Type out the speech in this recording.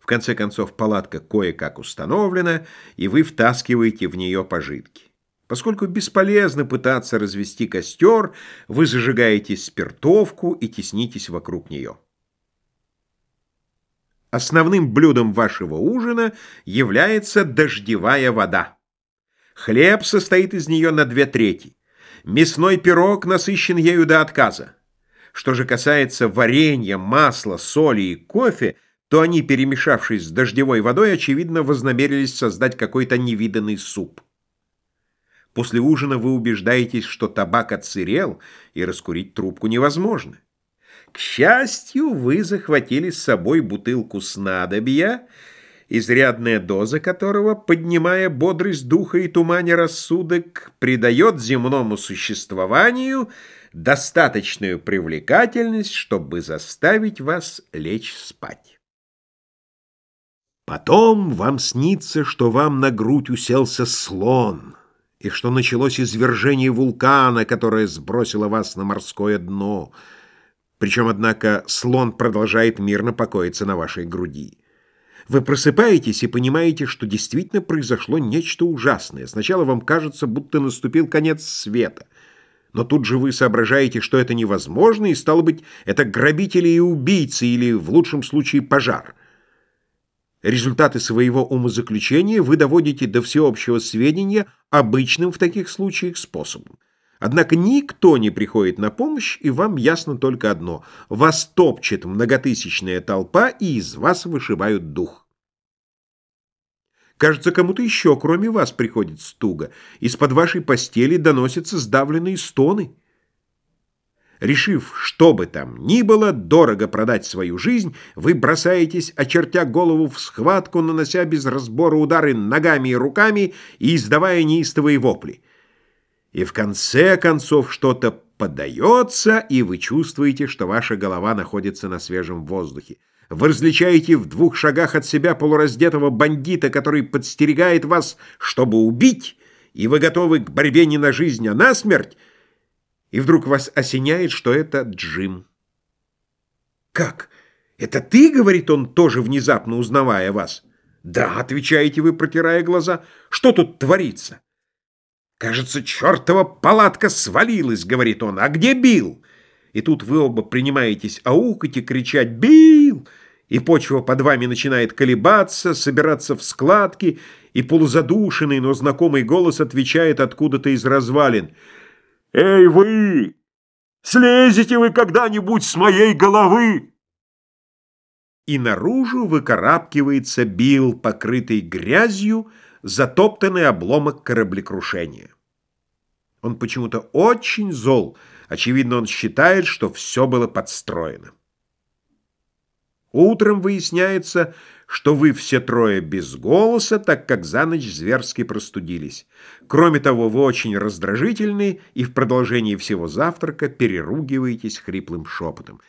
В конце концов, палатка кое-как установлена, и вы втаскиваете в нее пожитки. Поскольку бесполезно пытаться развести костер, вы зажигаете спиртовку и теснитесь вокруг нее. Основным блюдом вашего ужина является дождевая вода. Хлеб состоит из нее на две трети. Мясной пирог насыщен ею до отказа. Что же касается варенья, масла, соли и кофе, то они, перемешавшись с дождевой водой, очевидно, вознамерились создать какой-то невиданный суп. После ужина вы убеждаетесь, что табак отсырел, и раскурить трубку невозможно. К счастью, вы захватили с собой бутылку снадобья, изрядная доза которого, поднимая бодрость духа и туманя рассудок, придает земному существованию достаточную привлекательность, чтобы заставить вас лечь спать. Потом вам снится, что вам на грудь уселся слон, и что началось извержение вулкана, которое сбросило вас на морское дно — причем, однако, слон продолжает мирно покоиться на вашей груди. Вы просыпаетесь и понимаете, что действительно произошло нечто ужасное. Сначала вам кажется, будто наступил конец света. Но тут же вы соображаете, что это невозможно, и, стало быть, это грабители и убийцы, или, в лучшем случае, пожар. Результаты своего умозаключения вы доводите до всеобщего сведения обычным в таких случаях способом. Однако никто не приходит на помощь, и вам ясно только одно — вас топчет многотысячная толпа, и из вас вышибают дух. Кажется, кому-то еще, кроме вас, приходит стуга. Из-под вашей постели доносятся сдавленные стоны. Решив, что бы там ни было, дорого продать свою жизнь, вы бросаетесь, очертя голову в схватку, нанося без разбора удары ногами и руками и издавая неистовые вопли и в конце концов что-то подается, и вы чувствуете, что ваша голова находится на свежем воздухе. Вы различаете в двух шагах от себя полураздетого бандита, который подстерегает вас, чтобы убить, и вы готовы к борьбе не на жизнь, а на смерть, и вдруг вас осеняет, что это Джим. «Как? Это ты?» — говорит он, тоже внезапно узнавая вас. «Да», — отвечаете вы, протирая глаза, — «что тут творится?» «Кажется, чертова палатка свалилась», — говорит он. «А где Билл?» И тут вы оба принимаетесь аукать и кричать «Билл!» И почва под вами начинает колебаться, собираться в складки, и полузадушенный, но знакомый голос отвечает откуда-то из развалин. «Эй, вы! Слезете вы когда-нибудь с моей головы?» И наружу выкарабкивается Билл, покрытый грязью, затоптанный обломок кораблекрушения. Он почему-то очень зол. Очевидно, он считает, что все было подстроено. Утром выясняется, что вы все трое без голоса, так как за ночь зверски простудились. Кроме того, вы очень раздражительны и в продолжении всего завтрака переругиваетесь хриплым шепотом.